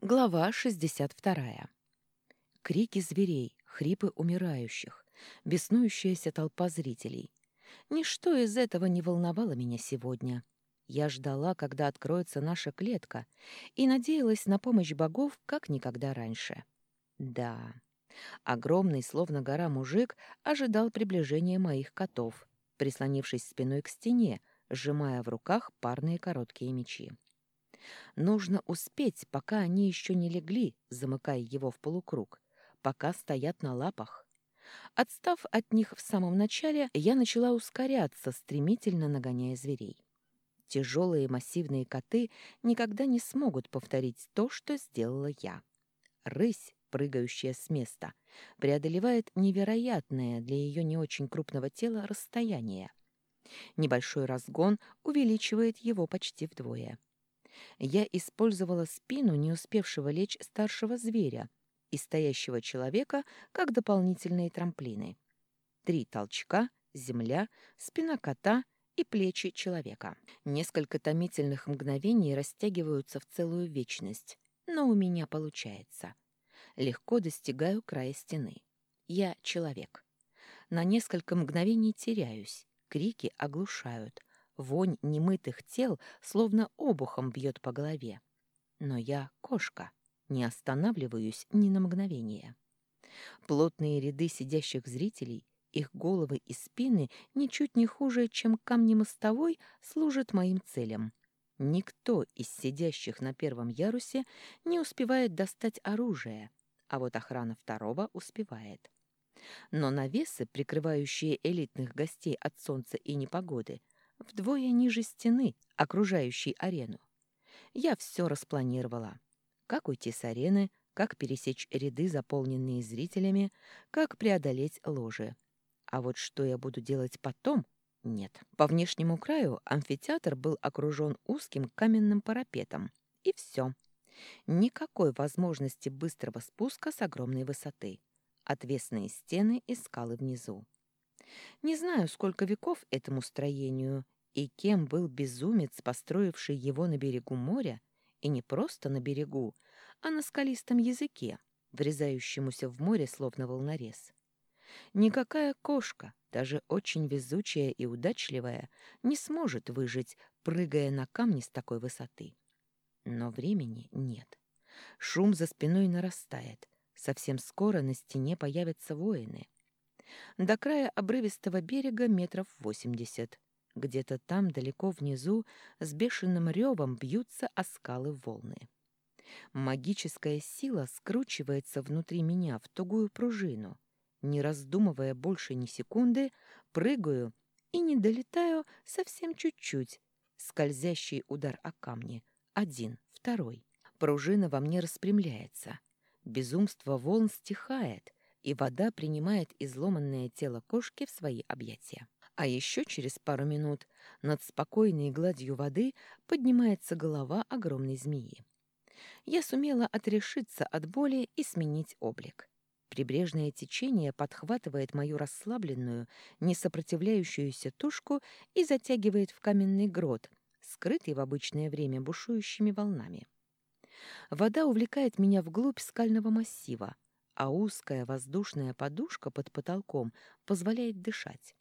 Глава 62. Крики зверей, хрипы умирающих, беснующаяся толпа зрителей. Ничто из этого не волновало меня сегодня. Я ждала, когда откроется наша клетка, и надеялась на помощь богов, как никогда раньше. Да, огромный, словно гора мужик, ожидал приближения моих котов, прислонившись спиной к стене, сжимая в руках парные короткие мечи. Нужно успеть, пока они еще не легли, замыкая его в полукруг, пока стоят на лапах. Отстав от них в самом начале, я начала ускоряться, стремительно нагоняя зверей. Тяжелые массивные коты никогда не смогут повторить то, что сделала я. Рысь, прыгающая с места, преодолевает невероятное для ее не очень крупного тела расстояние. Небольшой разгон увеличивает его почти вдвое я использовала спину не успевшего лечь старшего зверя и стоящего человека как дополнительные трамплины. Три толчка, земля, спина кота и плечи человека. Несколько томительных мгновений растягиваются в целую вечность, но у меня получается. Легко достигаю края стены. Я человек. На несколько мгновений теряюсь, крики оглушают, Вонь немытых тел словно обухом бьет по голове. Но я кошка, не останавливаюсь ни на мгновение. Плотные ряды сидящих зрителей, их головы и спины ничуть не хуже, чем камни мостовой, служат моим целям. Никто из сидящих на первом ярусе не успевает достать оружие, а вот охрана второго успевает. Но навесы, прикрывающие элитных гостей от солнца и непогоды, вдвое ниже стены, окружающей арену. Я все распланировала. Как уйти с арены, как пересечь ряды, заполненные зрителями, как преодолеть ложи. А вот что я буду делать потом, нет. По внешнему краю амфитеатр был окружен узким каменным парапетом. И все. Никакой возможности быстрого спуска с огромной высоты. Отвесные стены и скалы внизу. Не знаю, сколько веков этому строению и кем был безумец, построивший его на берегу моря, и не просто на берегу, а на скалистом языке, врезающемуся в море словно волнорез. Никакая кошка, даже очень везучая и удачливая, не сможет выжить, прыгая на камни с такой высоты. Но времени нет. Шум за спиной нарастает. Совсем скоро на стене появятся воины. До края обрывистого берега метров восемьдесят. Где-то там, далеко внизу, с бешеным ревом бьются о скалы волны. Магическая сила скручивается внутри меня в тугую пружину. Не раздумывая больше ни секунды, прыгаю и не долетаю совсем чуть-чуть. Скользящий удар о камни. Один, второй. Пружина во мне распрямляется. Безумство волн стихает, и вода принимает изломанное тело кошки в свои объятия. А еще через пару минут над спокойной гладью воды поднимается голова огромной змеи. Я сумела отрешиться от боли и сменить облик. Прибрежное течение подхватывает мою расслабленную, несопротивляющуюся тушку и затягивает в каменный грот, скрытый в обычное время бушующими волнами. Вода увлекает меня вглубь скального массива, а узкая воздушная подушка под потолком позволяет дышать.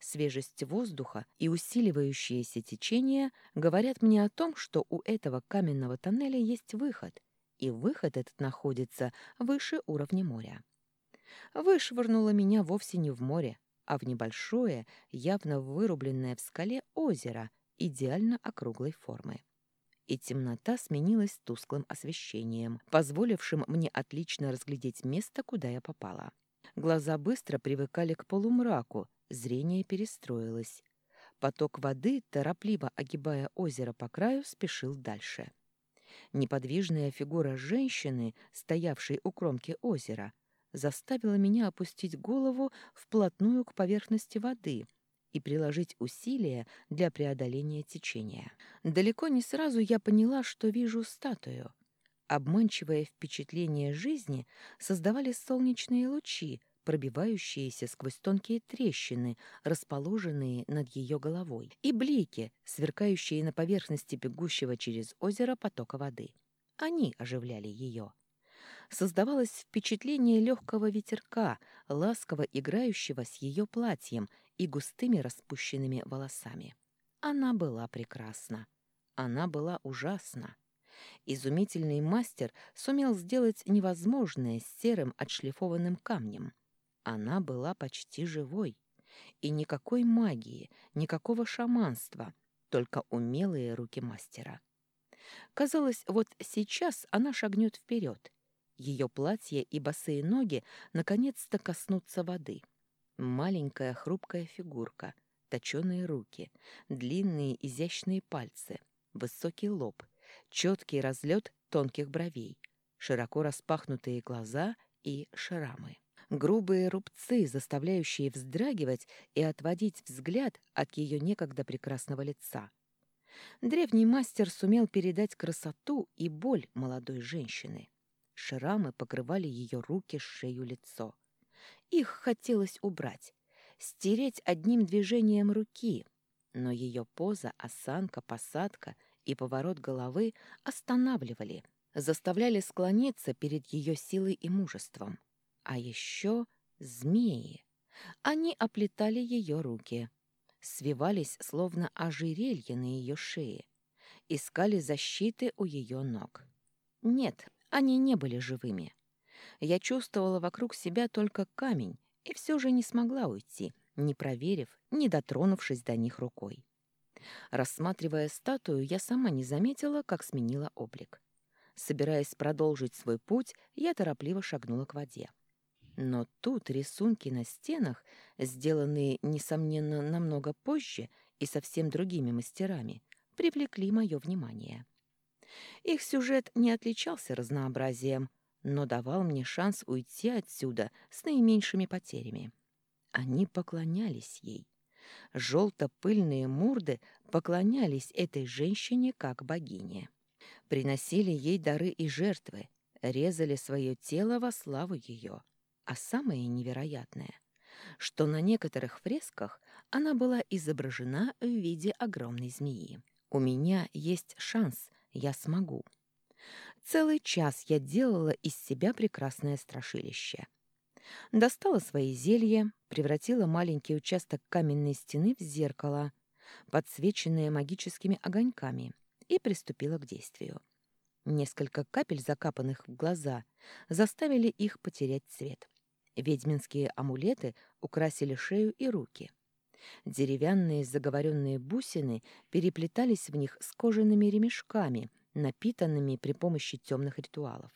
Свежесть воздуха и усиливающееся течение говорят мне о том, что у этого каменного тоннеля есть выход, и выход этот находится выше уровня моря. Вышвырнуло меня вовсе не в море, а в небольшое, явно вырубленное в скале озеро идеально округлой формы и темнота сменилась тусклым освещением, позволившим мне отлично разглядеть место, куда я попала. Глаза быстро привыкали к полумраку, зрение перестроилось. Поток воды, торопливо огибая озеро по краю, спешил дальше. Неподвижная фигура женщины, стоявшей у кромки озера, заставила меня опустить голову вплотную к поверхности воды — и приложить усилия для преодоления течения. Далеко не сразу я поняла, что вижу статую. Обманчивое впечатление жизни создавали солнечные лучи, пробивающиеся сквозь тонкие трещины, расположенные над ее головой, и блики, сверкающие на поверхности бегущего через озеро потока воды. Они оживляли ее. Создавалось впечатление легкого ветерка, ласково играющего с ее платьем и густыми распущенными волосами. Она была прекрасна. Она была ужасна. Изумительный мастер сумел сделать невозможное с серым отшлифованным камнем. Она была почти живой. И никакой магии, никакого шаманства, только умелые руки мастера. Казалось, вот сейчас она шагнет вперед. Ее платье и босые ноги наконец-то коснутся воды. Маленькая хрупкая фигурка, точеные руки, длинные изящные пальцы, высокий лоб, четкий разлет тонких бровей, широко распахнутые глаза и шрамы. Грубые рубцы, заставляющие вздрагивать и отводить взгляд от ее некогда прекрасного лица. Древний мастер сумел передать красоту и боль молодой женщины. Шрамы покрывали ее руки, шею, лицо. Их хотелось убрать, стереть одним движением руки, но ее поза, осанка, посадка и поворот головы останавливали, заставляли склониться перед ее силой и мужеством. А еще змеи. Они оплетали ее руки, свивались словно ожерелье на ее шее, искали защиты у ее ног. Нет, они не были живыми. Я чувствовала вокруг себя только камень и все же не смогла уйти, не проверив, не дотронувшись до них рукой. Рассматривая статую, я сама не заметила, как сменила облик. Собираясь продолжить свой путь, я торопливо шагнула к воде. Но тут рисунки на стенах, сделанные, несомненно, намного позже и совсем другими мастерами, привлекли мое внимание. Их сюжет не отличался разнообразием, но давал мне шанс уйти отсюда с наименьшими потерями. Они поклонялись ей. Желто-пыльные мурды поклонялись этой женщине как богине. Приносили ей дары и жертвы, резали свое тело во славу ее. А самое невероятное, что на некоторых фресках она была изображена в виде огромной змеи. У меня есть шанс, я смогу. Целый час я делала из себя прекрасное страшилище. Достала свои зелья, превратила маленький участок каменной стены в зеркало, подсвеченное магическими огоньками, и приступила к действию. Несколько капель, закапанных в глаза, заставили их потерять цвет. Ведьминские амулеты украсили шею и руки. Деревянные заговоренные бусины переплетались в них с кожаными ремешками, напитанными при помощи темных ритуалов.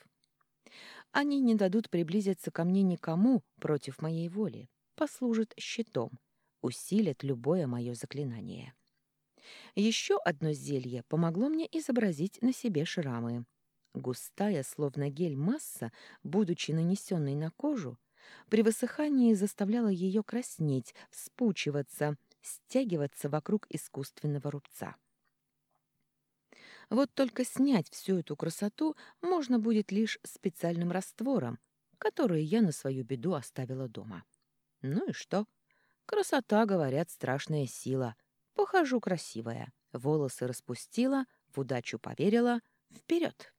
Они не дадут приблизиться ко мне никому против моей воли, послужат щитом, усилят любое мое заклинание. Еще одно зелье помогло мне изобразить на себе шрамы. Густая, словно гель масса, будучи нанесенной на кожу, при высыхании заставляла ее краснеть, вспучиваться, стягиваться вокруг искусственного рубца. Вот только снять всю эту красоту можно будет лишь специальным раствором, который я на свою беду оставила дома. Ну и что? Красота, говорят, страшная сила. Похожу красивая. Волосы распустила, в удачу поверила. Вперед!